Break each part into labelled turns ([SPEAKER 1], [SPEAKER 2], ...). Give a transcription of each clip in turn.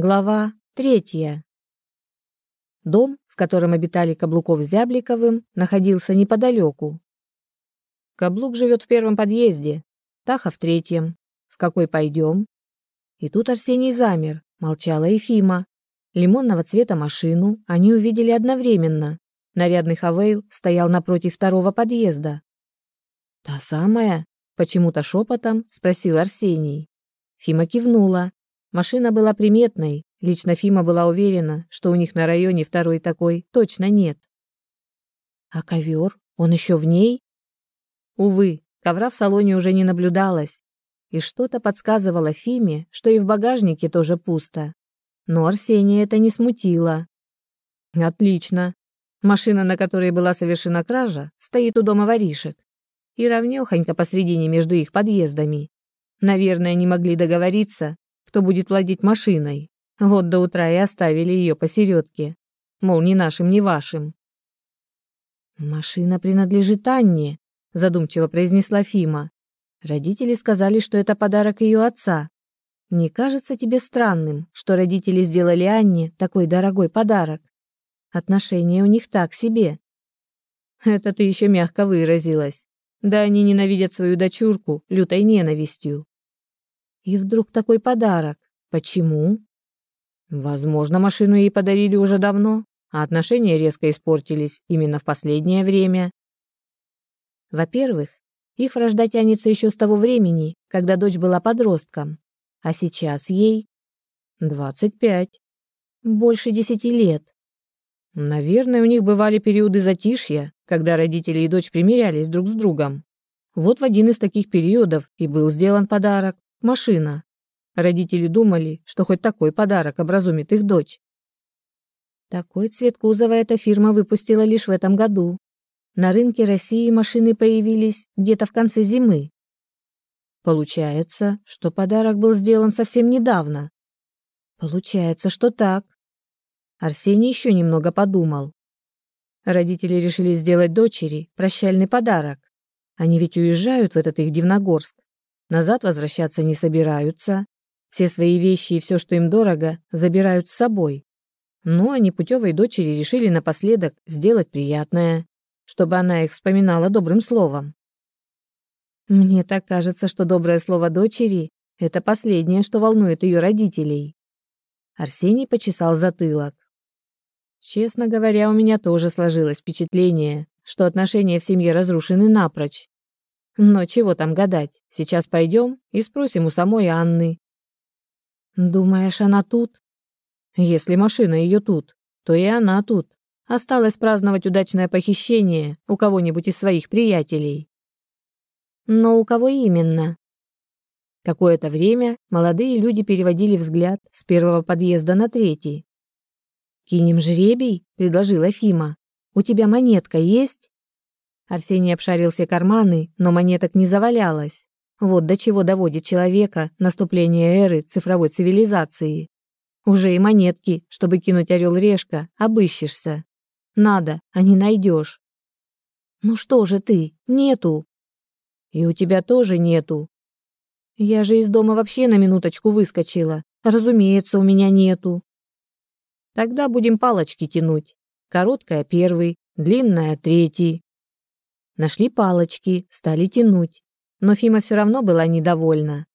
[SPEAKER 1] Глава третья. Дом, в котором обитали Каблуков с Зябликовым, находился неподалеку. Каблук живет в первом подъезде, Таха в третьем. В какой пойдем? И тут Арсений замер, молчала Ефима. Лимонного цвета машину они увидели одновременно. Нарядный Хавейл стоял напротив второго подъезда. «Та самая?» — почему-то шепотом спросил Арсений. Фима кивнула, Машина была приметной, лично Фима была уверена, что у них на районе второй такой точно нет. А ковер? Он еще в ней? Увы, ковра в салоне уже не наблюдалось, и что-то подсказывало Фиме, что и в багажнике тоже пусто. Но Арсения это не смутило. Отлично. Машина, на которой была совершена кража, стоит у дома воришек. И ровнёхонько посредине между их подъездами. Наверное, не могли договориться, кто будет владеть машиной. Вот до утра и оставили ее посередке. Мол, ни нашим, ни вашим. «Машина принадлежит Анне», — задумчиво произнесла Фима. «Родители сказали, что это подарок ее отца. Не кажется тебе странным, что родители сделали Анне такой дорогой подарок? Отношения у них так себе». «Это ты еще мягко выразилась. Да они ненавидят свою дочурку лютой ненавистью. И вдруг такой подарок. Почему? Возможно, машину ей подарили уже давно, а отношения резко испортились именно в последнее время. Во-первых, их вражда тянется еще с того времени, когда дочь была подростком, а сейчас ей 25. Больше десяти лет. Наверное, у них бывали периоды затишья, когда родители и дочь примирялись друг с другом. Вот в один из таких периодов и был сделан подарок. Машина. Родители думали, что хоть такой подарок образумит их дочь. Такой цвет кузова эта фирма выпустила лишь в этом году. На рынке России машины появились где-то в конце зимы. Получается, что подарок был сделан совсем недавно. Получается, что так. Арсений еще немного подумал. Родители решили сделать дочери прощальный подарок. Они ведь уезжают в этот их Дивногорск. Назад возвращаться не собираются. Все свои вещи и все, что им дорого, забирают с собой. Но они путевой дочери решили напоследок сделать приятное, чтобы она их вспоминала добрым словом. Мне так кажется, что доброе слово дочери — это последнее, что волнует ее родителей. Арсений почесал затылок. Честно говоря, у меня тоже сложилось впечатление, что отношения в семье разрушены напрочь. Но чего там гадать? Сейчас пойдем и спросим у самой Анны. Думаешь, она тут? Если машина ее тут, то и она тут. Осталось праздновать удачное похищение у кого-нибудь из своих приятелей. Но у кого именно? Какое-то время молодые люди переводили взгляд с первого подъезда на третий. «Кинем жребий?» — предложила Фима. «У тебя монетка есть?» Арсений обшарил все карманы, но монеток не завалялось. Вот до чего доводит человека наступление эры цифровой цивилизации. Уже и монетки, чтобы кинуть орел-решка, обыщешься. Надо, а не найдешь. Ну что же ты, нету. И у тебя тоже нету. Я же из дома вообще на минуточку выскочила. Разумеется, у меня нету. Тогда будем палочки тянуть. Короткая первый, длинная третий. Нашли палочки, стали тянуть. Но Фима все равно была недовольна.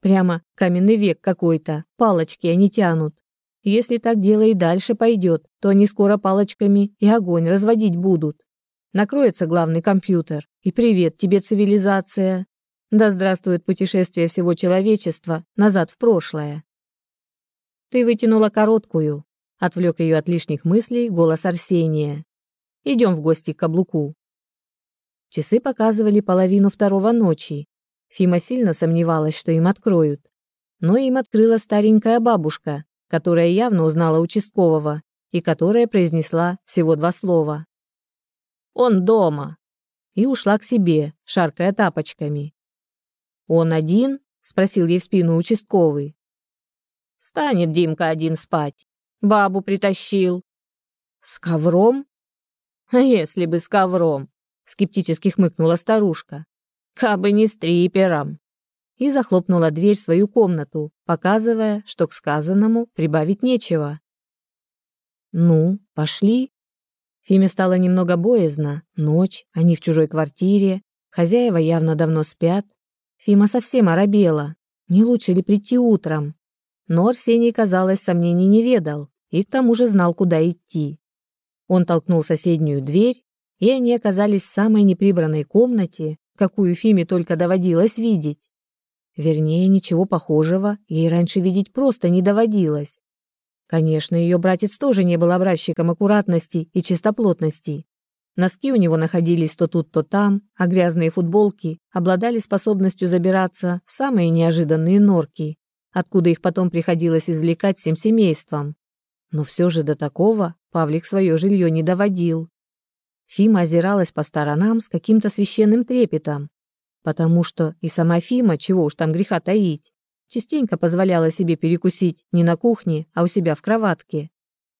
[SPEAKER 1] Прямо каменный век какой-то, палочки они тянут. Если так дело и дальше пойдет, то они скоро палочками и огонь разводить будут. Накроется главный компьютер, и привет тебе, цивилизация. Да здравствует путешествие всего человечества назад в прошлое. Ты вытянула короткую, отвлек ее от лишних мыслей голос Арсения. Идем в гости к каблуку. Часы показывали половину второго ночи. Фима сильно сомневалась, что им откроют. Но им открыла старенькая бабушка, которая явно узнала участкового и которая произнесла всего два слова. «Он дома!» и ушла к себе, шаркая тапочками. «Он один?» — спросил ей в спину участковый. «Станет Димка один спать. Бабу притащил». «С ковром?» «Если бы с ковром», скептически хмыкнула старушка. Кабы не стрипером. и захлопнула дверь в свою комнату, показывая, что к сказанному прибавить нечего. «Ну, пошли». Фиме стало немного боязно. Ночь, они в чужой квартире, хозяева явно давно спят. Фима совсем оробела. Не лучше ли прийти утром? Но Арсений, казалось, сомнений не ведал и к тому же знал, куда идти. Он толкнул соседнюю дверь, и они оказались в самой неприбранной комнате, какую Фиме только доводилось видеть. Вернее, ничего похожего ей раньше видеть просто не доводилось. Конечно, ее братец тоже не был образчиком аккуратности и чистоплотности. Носки у него находились то тут, то там, а грязные футболки обладали способностью забираться в самые неожиданные норки, откуда их потом приходилось извлекать всем семейством. Но все же до такого Павлик свое жилье не доводил. Фима озиралась по сторонам с каким-то священным трепетом, потому что и сама Фима, чего уж там греха таить, частенько позволяла себе перекусить не на кухне, а у себя в кроватке,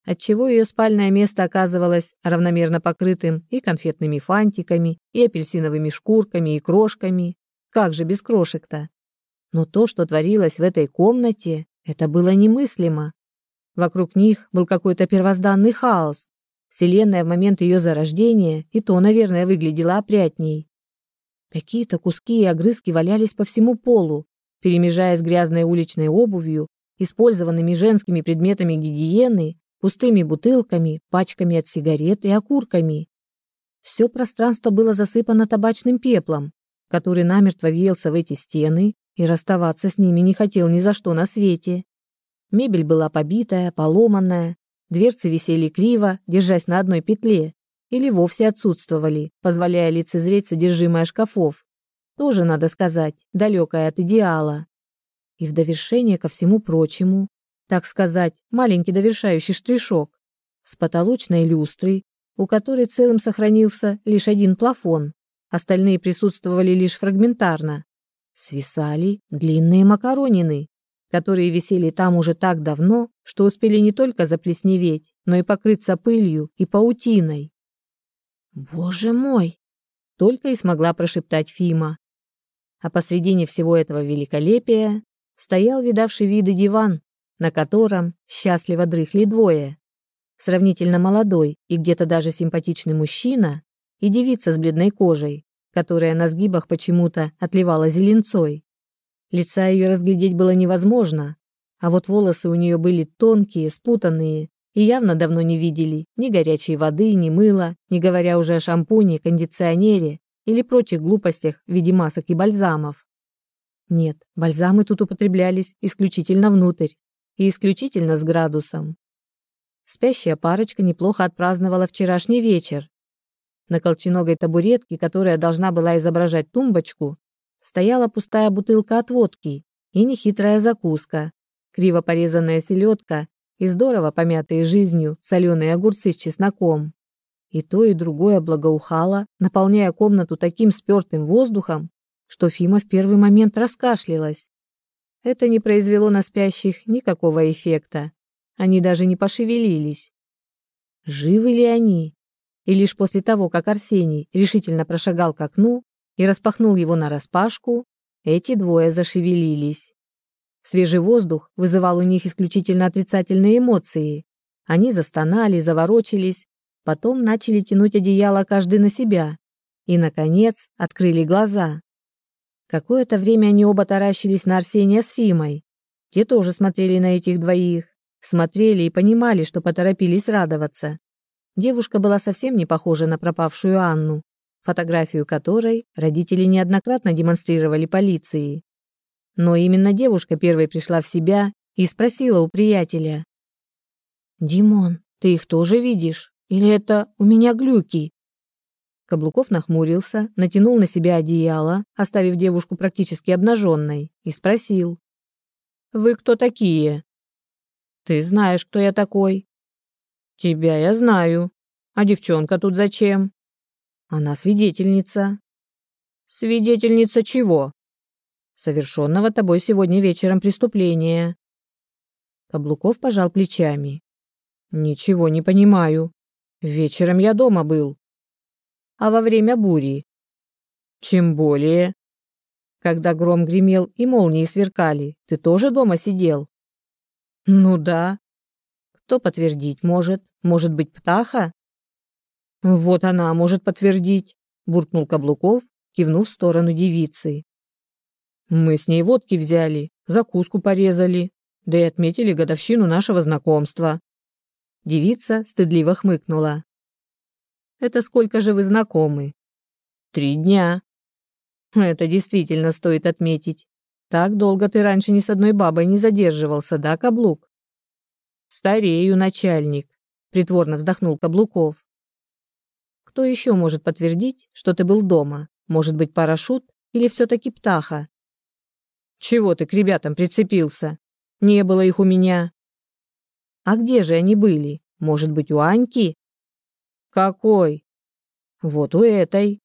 [SPEAKER 1] отчего ее спальное место оказывалось равномерно покрытым и конфетными фантиками, и апельсиновыми шкурками, и крошками. Как же без крошек-то? Но то, что творилось в этой комнате, это было немыслимо. Вокруг них был какой-то первозданный хаос, Вселенная в момент ее зарождения и то, наверное, выглядела опрятней. Какие-то куски и огрызки валялись по всему полу, перемежаясь грязной уличной обувью, использованными женскими предметами гигиены, пустыми бутылками, пачками от сигарет и окурками. Все пространство было засыпано табачным пеплом, который намертво въелся в эти стены и расставаться с ними не хотел ни за что на свете. Мебель была побитая, поломанная, Дверцы висели криво, держась на одной петле, или вовсе отсутствовали, позволяя лицезреть содержимое шкафов. Тоже, надо сказать, далекое от идеала. И в довершение ко всему прочему, так сказать, маленький довершающий штришок, с потолочной люстрой, у которой целым сохранился лишь один плафон, остальные присутствовали лишь фрагментарно, свисали длинные макаронины, которые висели там уже так давно, что успели не только заплесневеть, но и покрыться пылью и паутиной. «Боже мой!» — только и смогла прошептать Фима. А посредине всего этого великолепия стоял видавший виды диван, на котором счастливо дрыхли двое. Сравнительно молодой и где-то даже симпатичный мужчина и девица с бледной кожей, которая на сгибах почему-то отливала зеленцой. Лица ее разглядеть было невозможно, а вот волосы у нее были тонкие, спутанные, и явно давно не видели ни горячей воды, ни мыла, не говоря уже о шампуне, кондиционере или прочих глупостях в виде масок и бальзамов. Нет, бальзамы тут употреблялись исключительно внутрь и исключительно с градусом. Спящая парочка неплохо отпраздновала вчерашний вечер. На колченогой табуретке, которая должна была изображать тумбочку, стояла пустая бутылка от водки и нехитрая закуска, криво порезанная селедка и здорово помятые жизнью соленые огурцы с чесноком. И то, и другое благоухало, наполняя комнату таким спертым воздухом, что Фима в первый момент раскашлялась. Это не произвело на спящих никакого эффекта. Они даже не пошевелились. Живы ли они? И лишь после того, как Арсений решительно прошагал к окну, и распахнул его нараспашку, эти двое зашевелились. Свежий воздух вызывал у них исключительно отрицательные эмоции. Они застонали, заворочились, потом начали тянуть одеяло каждый на себя и, наконец, открыли глаза. Какое-то время они оба таращились на Арсения с Фимой. Те тоже смотрели на этих двоих, смотрели и понимали, что поторопились радоваться. Девушка была совсем не похожа на пропавшую Анну фотографию которой родители неоднократно демонстрировали полиции. Но именно девушка первой пришла в себя и спросила у приятеля. «Димон, ты их тоже видишь? Или это у меня глюки?» Каблуков нахмурился, натянул на себя одеяло, оставив девушку практически обнаженной, и спросил. «Вы кто такие?» «Ты знаешь, кто я такой?» «Тебя я знаю. А девчонка тут зачем?» Она свидетельница. Свидетельница чего? Совершенного тобой сегодня вечером преступления. Каблуков пожал плечами. Ничего не понимаю. Вечером я дома был. А во время бури? Тем более. Когда гром гремел и молнии сверкали, ты тоже дома сидел? Ну да. Кто подтвердить может? Может быть, птаха? Вот она может подтвердить, буркнул Каблуков, кивнув в сторону девицы. Мы с ней водки взяли, закуску порезали, да и отметили годовщину нашего знакомства. Девица стыдливо хмыкнула. Это сколько же вы знакомы? Три дня. Это действительно стоит отметить. Так долго ты раньше ни с одной бабой не задерживался, да, Каблук? Старею, начальник, притворно вздохнул Каблуков. Кто еще может подтвердить, что ты был дома? Может быть, парашют или все-таки птаха? Чего ты к ребятам прицепился? Не было их у меня. А где же они были? Может быть, у Аньки? Какой? Вот у этой.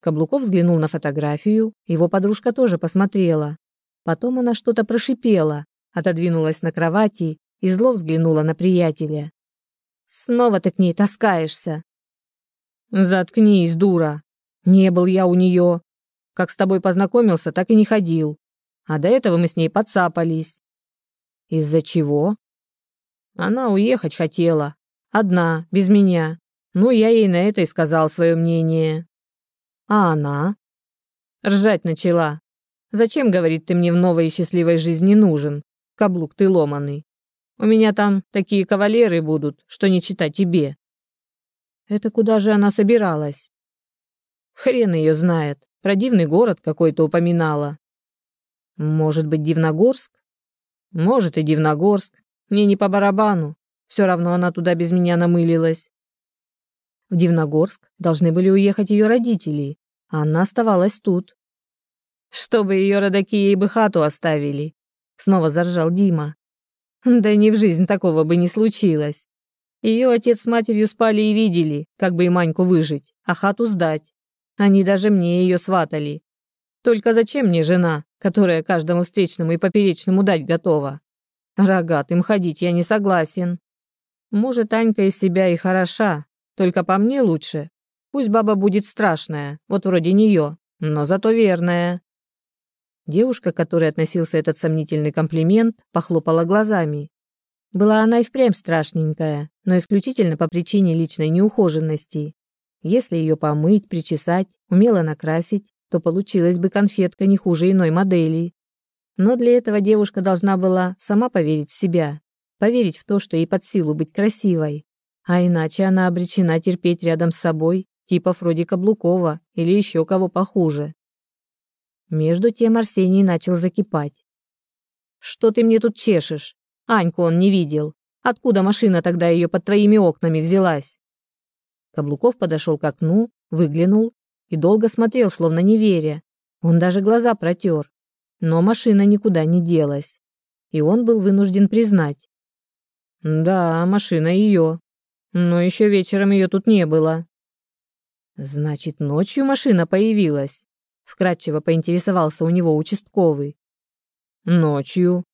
[SPEAKER 1] Каблуков взглянул на фотографию, его подружка тоже посмотрела. Потом она что-то прошипела, отодвинулась на кровати и зло взглянула на приятеля. «Снова ты к ней таскаешься!» «Заткнись, дура! Не был я у нее. Как с тобой познакомился, так и не ходил. А до этого мы с ней подцапались». «Из-за чего?» «Она уехать хотела. Одна, без меня. Ну, я ей на это и сказал свое мнение. А она? Ржать начала. Зачем, говорит, ты мне в новой и счастливой жизни нужен? Каблук ты ломаный. У меня там такие кавалеры будут, что не читать тебе. Это куда же она собиралась? Хрен ее знает. Про дивный город какой-то упоминала. Может быть, Дивногорск? Может и Дивногорск. Мне не по барабану. Все равно она туда без меня намылилась. В Дивногорск должны были уехать ее родители, а она оставалась тут. «Чтобы ее родаки ей бы хату оставили», — снова заржал Дима. «Да ни в жизнь такого бы не случилось. Ее отец с матерью спали и видели, как бы и Маньку выжить, а хату сдать. Они даже мне ее сватали. Только зачем мне жена, которая каждому встречному и поперечному дать готова? Рогатым ходить я не согласен. Может, Анька из себя и хороша, только по мне лучше. Пусть баба будет страшная, вот вроде нее, но зато верная. Девушка, к которой относился этот сомнительный комплимент, похлопала глазами. Была она и впрямь страшненькая, но исключительно по причине личной неухоженности. Если ее помыть, причесать, умело накрасить, то получилась бы конфетка не хуже иной модели. Но для этого девушка должна была сама поверить в себя, поверить в то, что ей под силу быть красивой а иначе она обречена терпеть рядом с собой типа Фроди Каблукова или еще кого похуже. Между тем Арсений начал закипать. «Что ты мне тут чешешь? Аньку он не видел. Откуда машина тогда ее под твоими окнами взялась?» Каблуков подошел к окну, выглянул и долго смотрел, словно не веря. Он даже глаза протер. Но машина никуда не делась. И он был вынужден признать. «Да, машина ее. Но еще вечером ее тут не было. Значит, ночью машина появилась? Вкратчиво поинтересовался у него участковый. Ночью.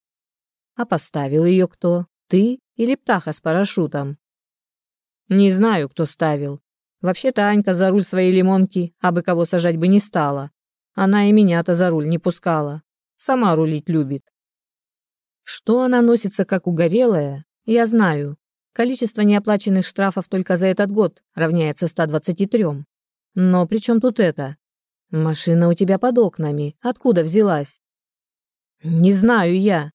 [SPEAKER 1] А поставил ее кто? Ты или птаха с парашютом? Не знаю, кто ставил. Вообще-то Анька за руль своей лимонки, а бы кого сажать бы не стала. Она и меня-то за руль не пускала. Сама рулить любит. Что она носится как угорелая, я знаю. Количество неоплаченных штрафов только за этот год равняется 123. Но при чем тут это? Машина у тебя под окнами. Откуда взялась? Не знаю я.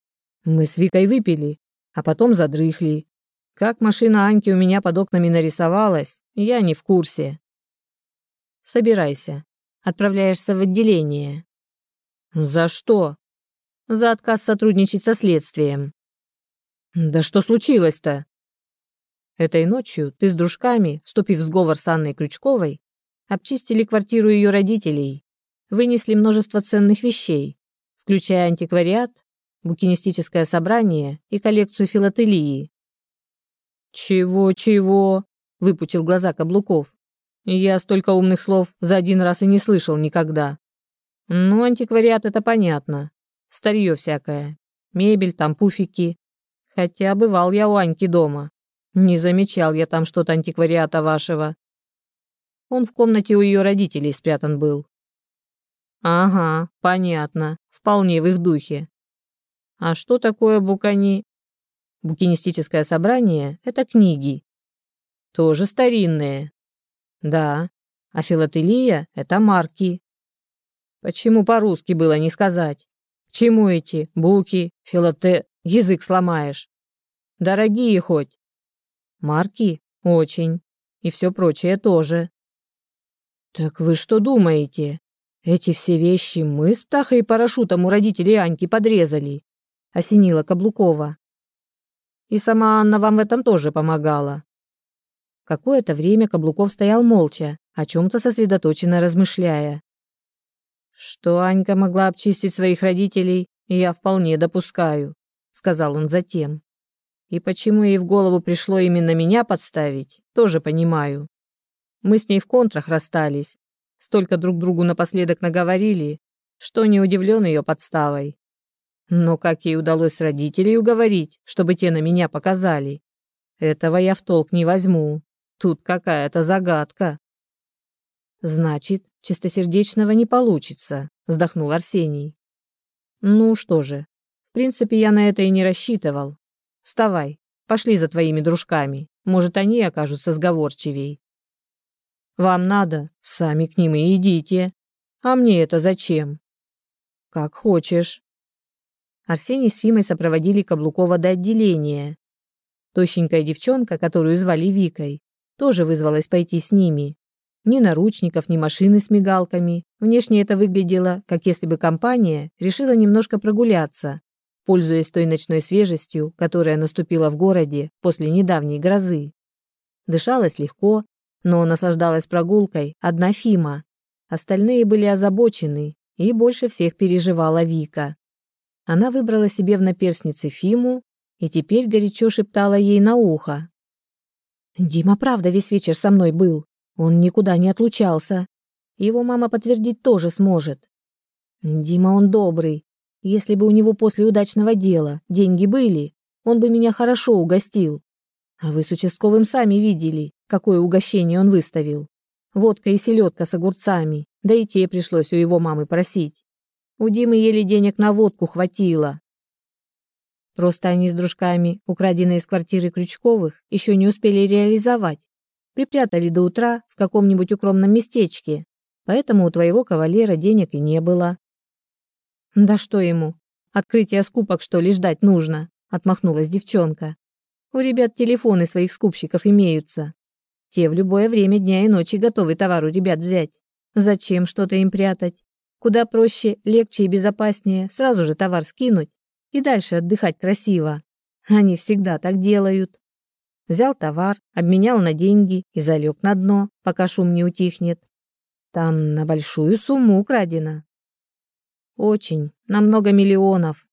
[SPEAKER 1] Мы с Викой выпили, а потом задрыхли. Как машина Аньки у меня под окнами нарисовалась, я не в курсе. Собирайся. Отправляешься в отделение. За что? За отказ сотрудничать со следствием. Да что случилось-то? Этой ночью ты с дружками, вступив в сговор с Анной Крючковой, обчистили квартиру ее родителей, вынесли множество ценных вещей, включая антиквариат, букинистическое собрание и коллекцию филателии. «Чего-чего?» — выпучил глаза Каблуков. «Я столько умных слов за один раз и не слышал никогда. Ну, антиквариат — это понятно. Старье всякое. Мебель, там пуфики. Хотя бывал я у Аньки дома. Не замечал я там что-то антиквариата вашего. Он в комнате у ее родителей спрятан был. Ага, понятно. Вполне в их духе. А что такое букани? Букинистическое собрание – это книги. Тоже старинные. Да. А филателия – это марки. Почему по-русски было не сказать? К чему эти буки, филате... Язык сломаешь. Дорогие хоть. Марки? Очень. И все прочее тоже. Так вы что думаете? Эти все вещи мы с Птахой и парашютом у родителей Аньки подрезали. Осенила Каблукова. И сама Анна вам в этом тоже помогала. Какое-то время Каблуков стоял молча, о чем-то сосредоточенно размышляя. Что Анька могла обчистить своих родителей, я вполне допускаю, сказал он затем. И почему ей в голову пришло именно меня подставить, тоже понимаю. Мы с ней в контрах расстались, столько друг другу напоследок наговорили, что не удивлен ее подставой. Но как ей удалось родителей уговорить, чтобы те на меня показали? Этого я в толк не возьму. Тут какая-то загадка. Значит, чистосердечного не получится, вздохнул Арсений. Ну что же, в принципе, я на это и не рассчитывал. Вставай, пошли за твоими дружками. Может, они окажутся сговорчивей. Вам надо, сами к ним и идите. А мне это зачем? Как хочешь. Арсений с Фимой сопроводили Каблукова до отделения. Тощенькая девчонка, которую звали Викой, тоже вызвалась пойти с ними. Ни наручников, ни машины с мигалками. Внешне это выглядело, как если бы компания решила немножко прогуляться, пользуясь той ночной свежестью, которая наступила в городе после недавней грозы. Дышалось легко, но наслаждалась прогулкой одна Фима. Остальные были озабочены, и больше всех переживала Вика. Она выбрала себе в наперснице Фиму и теперь горячо шептала ей на ухо. «Дима правда весь вечер со мной был. Он никуда не отлучался. Его мама подтвердить тоже сможет. Дима он добрый. Если бы у него после удачного дела деньги были, он бы меня хорошо угостил. А вы с участковым сами видели, какое угощение он выставил. Водка и селедка с огурцами, да и те пришлось у его мамы просить. У Димы еле денег на водку хватило. Просто они с дружками, украденные из квартиры Крючковых, еще не успели реализовать. Припрятали до утра в каком-нибудь укромном местечке, поэтому у твоего кавалера денег и не было. Да что ему, открытия скупок что ли ждать нужно, отмахнулась девчонка. У ребят телефоны своих скупщиков имеются. Те в любое время дня и ночи готовы товар у ребят взять. Зачем что-то им прятать? Куда проще, легче и безопаснее сразу же товар скинуть и дальше отдыхать красиво. Они всегда так делают. Взял товар, обменял на деньги и залег на дно, пока шум не утихнет. Там на большую сумму украдено. Очень, на много миллионов.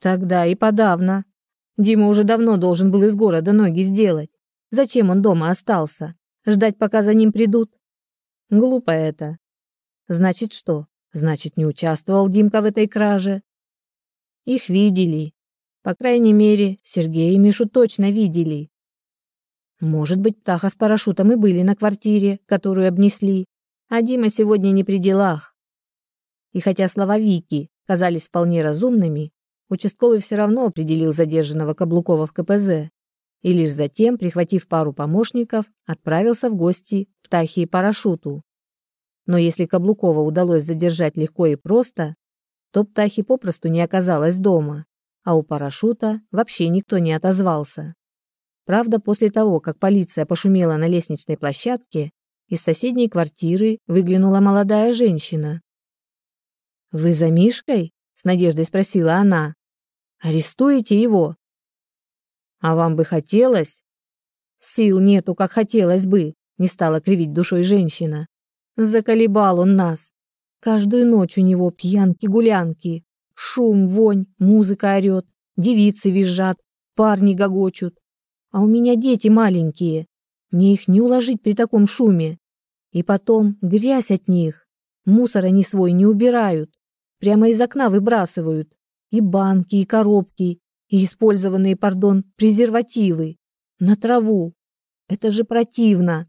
[SPEAKER 1] Тогда и подавно. Дима уже давно должен был из города ноги сделать. Зачем он дома остался? Ждать, пока за ним придут? Глупо это. Значит что? Значит, не участвовал Димка в этой краже. Их видели. По крайней мере, Сергея и Мишу точно видели. Может быть, Птаха с парашютом и были на квартире, которую обнесли, а Дима сегодня не при делах. И хотя слова Вики казались вполне разумными, участковый все равно определил задержанного Каблукова в КПЗ и лишь затем, прихватив пару помощников, отправился в гости к Птахе и парашюту. Но если Каблукова удалось задержать легко и просто, то Птахи попросту не оказалась дома, а у парашюта вообще никто не отозвался. Правда, после того, как полиция пошумела на лестничной площадке, из соседней квартиры выглянула молодая женщина. «Вы за Мишкой?» — с надеждой спросила она. «Арестуете его?» «А вам бы хотелось?» «Сил нету, как хотелось бы», — не стала кривить душой женщина. Заколебал он нас. Каждую ночь у него пьянки-гулянки. Шум, вонь, музыка орет, девицы визжат, парни гогочут. А у меня дети маленькие. Мне их не уложить при таком шуме. И потом грязь от них. Мусор они свой не убирают. Прямо из окна выбрасывают. И банки, и коробки, и использованные, пардон, презервативы. На траву. Это же противно.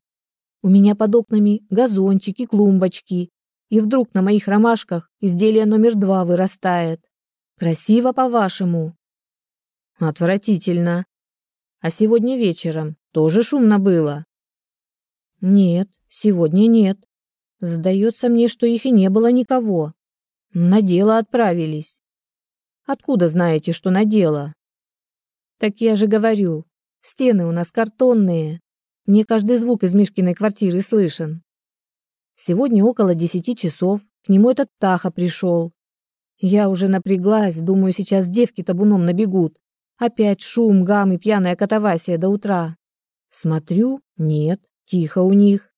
[SPEAKER 1] У меня под окнами газончики, клумбочки. и вдруг на моих ромашках изделие номер два вырастает. Красиво, по-вашему? Отвратительно. А сегодня вечером тоже шумно было? Нет, сегодня нет. Сдается мне, что их и не было никого. На дело отправились. Откуда знаете, что на дело? Так я же говорю, стены у нас картонные. Мне каждый звук из Мишкиной квартиры слышен. Сегодня около десяти часов к нему этот Таха пришел. Я уже напряглась, думаю, сейчас девки табуном набегут. Опять шум, гам и пьяная катавасия до утра. Смотрю, нет, тихо у них.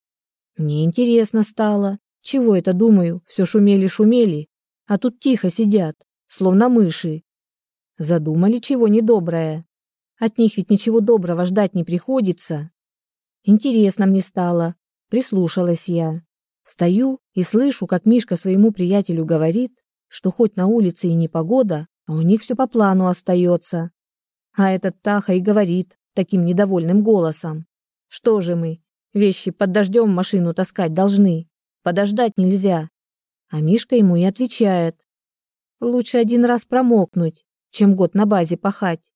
[SPEAKER 1] Мне интересно стало. Чего это думаю? Все шумели-шумели, а тут тихо сидят, словно мыши. Задумали чего недоброе. От них ведь ничего доброго ждать не приходится. Интересно мне стало. Прислушалась я. Стою и слышу, как Мишка своему приятелю говорит, что хоть на улице и непогода, а у них все по плану остается. А этот Таха и говорит таким недовольным голосом. Что же мы, вещи под дождем машину таскать должны? Подождать нельзя. А Мишка ему и отвечает. Лучше один раз промокнуть, чем год на базе пахать.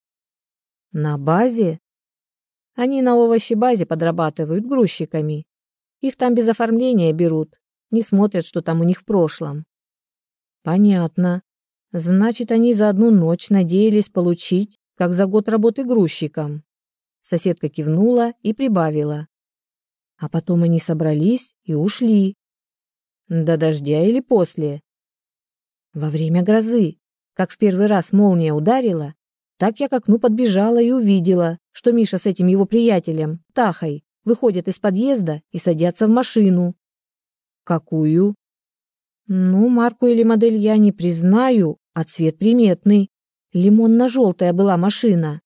[SPEAKER 1] На базе? Они на овощебазе подрабатывают грузчиками. Их там без оформления берут, не смотрят, что там у них в прошлом. Понятно. Значит, они за одну ночь надеялись получить как за год работы грузчиком. Соседка кивнула и прибавила. А потом они собрались и ушли. До дождя или после? Во время грозы. Как в первый раз молния ударила, так я к окну подбежала и увидела, что Миша с этим его приятелем, Тахой, выходят из подъезда и садятся в машину. Какую? Ну, марку или модель я не признаю, а цвет приметный. Лимонно-желтая была машина.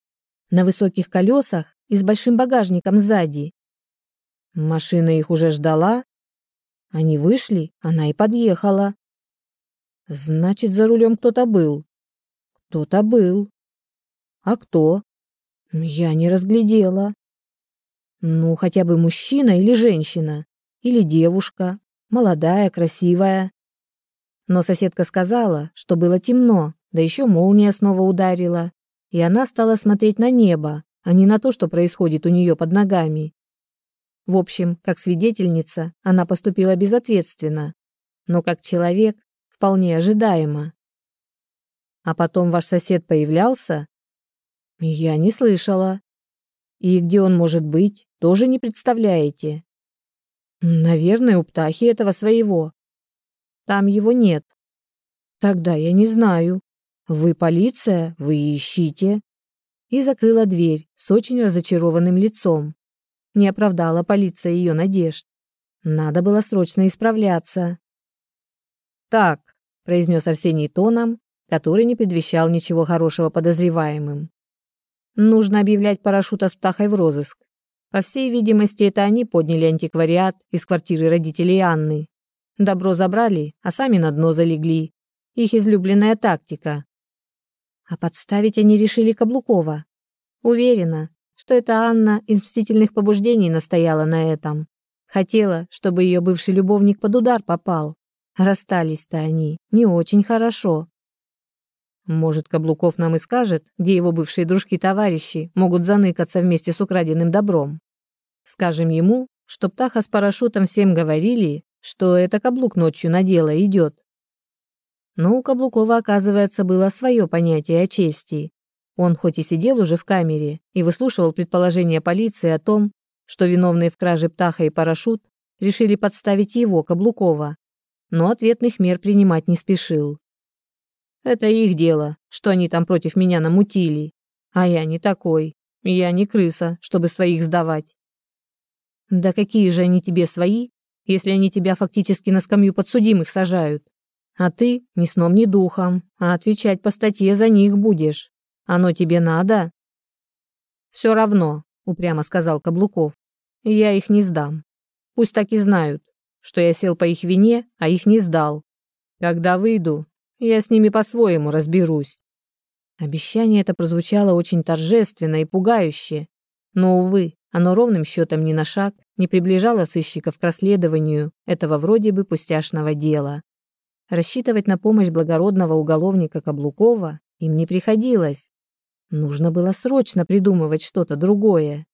[SPEAKER 1] На высоких колесах и с большим багажником сзади. Машина их уже ждала. Они вышли, она и подъехала. Значит, за рулем кто-то был. Кто-то был. А кто? Я не разглядела. Ну, хотя бы мужчина или женщина. Или девушка. Молодая, красивая. Но соседка сказала, что было темно, да еще молния снова ударила, и она стала смотреть на небо, а не на то, что происходит у нее под ногами. В общем, как свидетельница, она поступила безответственно, но как человек вполне ожидаемо. А потом ваш сосед появлялся? Я не слышала. И где он может быть, тоже не представляете. Наверное, у птахи этого своего. Там его нет. Тогда я не знаю. Вы полиция, вы ищите. И закрыла дверь с очень разочарованным лицом. Не оправдала полиция ее надежд. Надо было срочно исправляться. Так, произнес Арсений тоном, который не предвещал ничего хорошего подозреваемым. Нужно объявлять парашюта с птахой в розыск. По всей видимости, это они подняли антиквариат из квартиры родителей Анны. Добро забрали, а сами на дно залегли. Их излюбленная тактика. А подставить они решили Каблукова. Уверена, что это Анна из мстительных побуждений настояла на этом. Хотела, чтобы ее бывший любовник под удар попал. Расстались-то они не очень хорошо. Может, Каблуков нам и скажет, где его бывшие дружки-товарищи могут заныкаться вместе с украденным добром. Скажем ему, что Птаха с парашютом всем говорили, что это Каблук ночью на дело идет, но у Каблукова, оказывается, было свое понятие о чести. Он хоть и сидел уже в камере и выслушивал предположения полиции о том, что виновные в краже птаха и парашют решили подставить его, Каблукова, но ответных мер принимать не спешил. Это их дело, что они там против меня намутили. А я не такой. Я не крыса, чтобы своих сдавать. Да какие же они тебе свои, если они тебя фактически на скамью подсудимых сажают? А ты ни сном, ни духом, а отвечать по статье за них будешь. Оно тебе надо? Все равно, упрямо сказал Каблуков. Я их не сдам. Пусть так и знают, что я сел по их вине, а их не сдал. Когда выйду, я с ними по-своему разберусь. Обещание это прозвучало очень торжественно и пугающе, но, увы, оно ровным счетом ни на шаг не приближало сыщиков к расследованию этого вроде бы пустяшного дела. Рассчитывать на помощь благородного уголовника Каблукова им не приходилось. Нужно было срочно придумывать что-то другое.